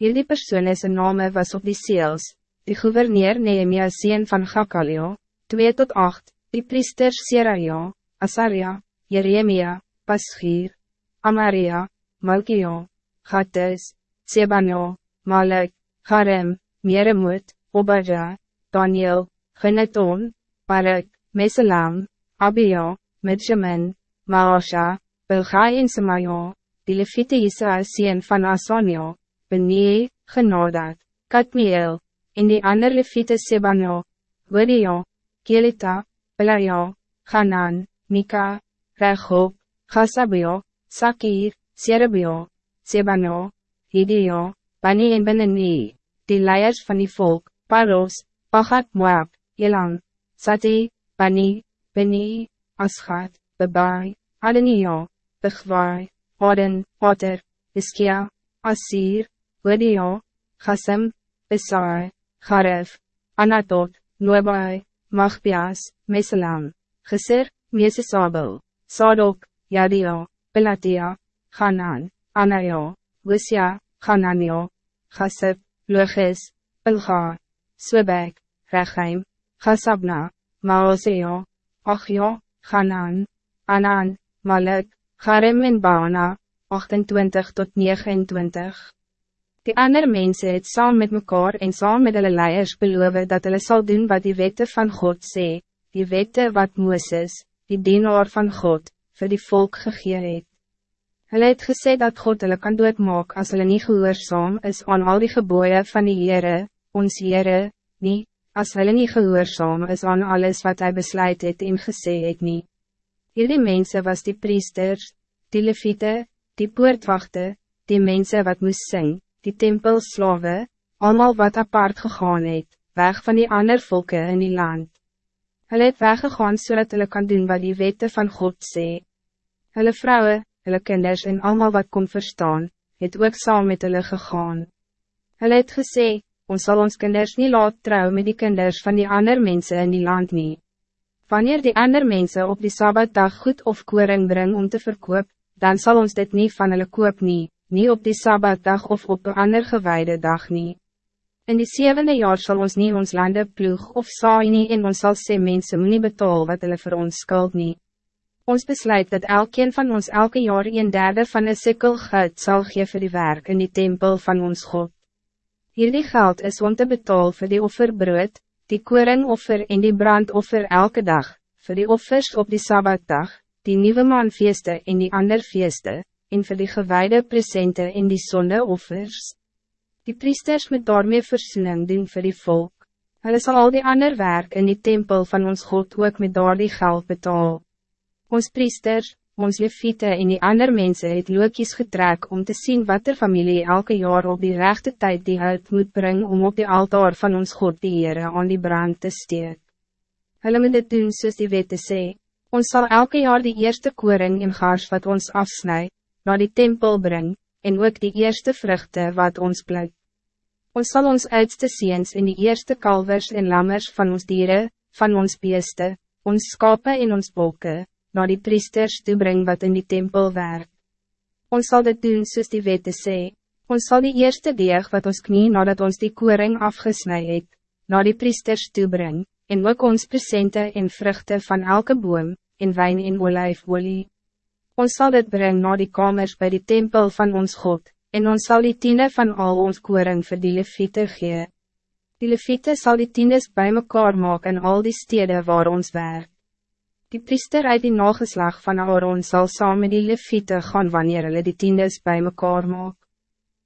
Hierdie persoon zijn name was op die seels, die gouverneur Nehemia sien van Gakalio, 2 tot 8, die priesters Seraja, Asaria, Jeremia, Paschir, Amaria, Malkio, Gattes, Sebano, Malek, Harem, Meremoot, Obadja, Daniel, Geneton, Barak, Meselam, Abia, Midjamin, Maasha, Bilgai en Samaja, die Levite Israel sien van Asania, Benie, Genadat, Katmiel, en die ander Levite Sebano, Wodia, Kelita, Belaja, Hanan, Mika, Rechob, Chasabio, Sakir, Serebio, Sebano, Hideo, Bani en Beneni, die leiers van die volk, Paros, Pagat Moab, Elam, Sati, Bani, Beni, Aschat, Bebai, Adenio, Begwai, Aden, Otter, Iskia, Asir, Wodio, Chassem, Besai, Garef, Anatot, Noebai, Magbias, Meselam, Geser, Mesesabel, Sadok, Yadio, Pelatia, Hanan, Anayo, Wisja, Hananio, Chasseb, Luchis, Bilga, Swebek, Rechaim, Chassabna, Maoseo, Achjo, Hanan, Anan, Malek, Garem en Baana, 28 tot 29. Die ander mensen het saam met mekaar en saam met hulle leiers beloof dat hulle sal doen wat die wette van God sê, die wette wat Mooses, die dienaar van God, voor die volk gegee het. Hulle het gesê dat God hulle kan doodmaak as hulle nie gehoorzaam is aan al die geboeien van die Heere, ons Heere, nie, as hulle nie gehoorzaam is aan alles wat hij besluit het en gesê het nie. Hierdie mense was die priesters, die leviete, die poortwachte, die mensen wat moest sing, die tempelslawe, allemaal wat apart gegaan het, weg van die ander volken in die land. Hulle het weggegaan so hulle kan doen wat die wette van God sê. Hulle vrouwen, hulle kinders en allemaal wat kon verstaan, het ook saam met hulle gegaan. Hulle het gesê, ons zal ons kinders niet laat trouw met die kinders van die ander mensen in die land nie. Wanneer die ander mensen op die Sabbatdag goed of koring bring om te verkoop, dan zal ons dit niet van hulle koop nie, niet op die Sabbatdag of op een ander gewijde dag niet. In die zevende jaar zal ons niet ons landen ploeg of saai nie en ons zal sê mense moet nie betaal wat hulle vir ons skuld nie. Ons besluit dat elkeen van ons elke jaar een derde van een sikkel goud zal geven vir die werk in die tempel van ons God. Hierdie geld is om te betaal voor die offerbrood, die koringoffer en die brandoffer elke dag, voor die offers op die Sabbatdag, die nieuwe maanfeeste en die ander feeste, en vir die gewijde presente in die zondeoffers. Die priesters moet daarmee versoening doen vir die volk. Hulle sal al die ander werk in die tempel van ons God ook met daar die geld betaal. Ons priesters, ons leviete en die ander mensen het lookies getrek om te zien wat er familie elke jaar op die rechte tijd die hulp moet brengen om op die altaar van ons God die Heere aan die brand te steek. Hulle moet dit doen soos die wette sê. Ons zal elke jaar die eerste koring en gaars wat ons afsnijdt, naar die tempel brengen, en ook die eerste vruchten wat ons pluk. Ons zal ons uitste ziens in die eerste kalvers en lammers van ons dieren, van ons beeste, ons skapen en ons bolken, naar die priesters toe brengen wat in die tempel werk. Ons zal dit doen soos die wette sê, ons zal die eerste deeg wat ons knie nadat ons die koring afgesnij het, naar die priesters toe brengen, en ook ons presente en vruchten van elke boom, en wijn en olijfolie. Ons zal dit brengen naar die kamers bij die tempel van ons God, en ons zal die tiende van al ons koring vir die leviete gee. Die leviete sal die tiendes bij mekaar maak in al die steden waar ons werk. Die priester uit die nageslag van Aaron zal saam met die leviete gaan wanneer hulle die tiendes bij mekaar maak.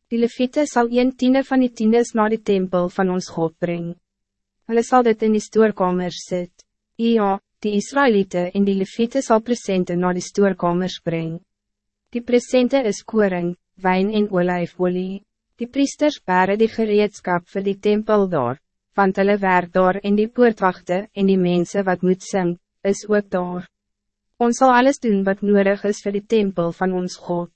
Die leviete sal een tiende van die tiendes naar die tempel van ons God brengen. Hulle sal dit in die stoorkamers sit. Ja, die Israëlieten en die Levite zal presenten naar de stoorkamers brengen. Die presenten is koring, wijn en olijfolie. Die priesters baren die gereedskap voor die tempel daar, want hulle werk daar en die poortwachte en die mensen wat moet sing, is ook daar. Ons zal alles doen wat nodig is voor die tempel van ons God.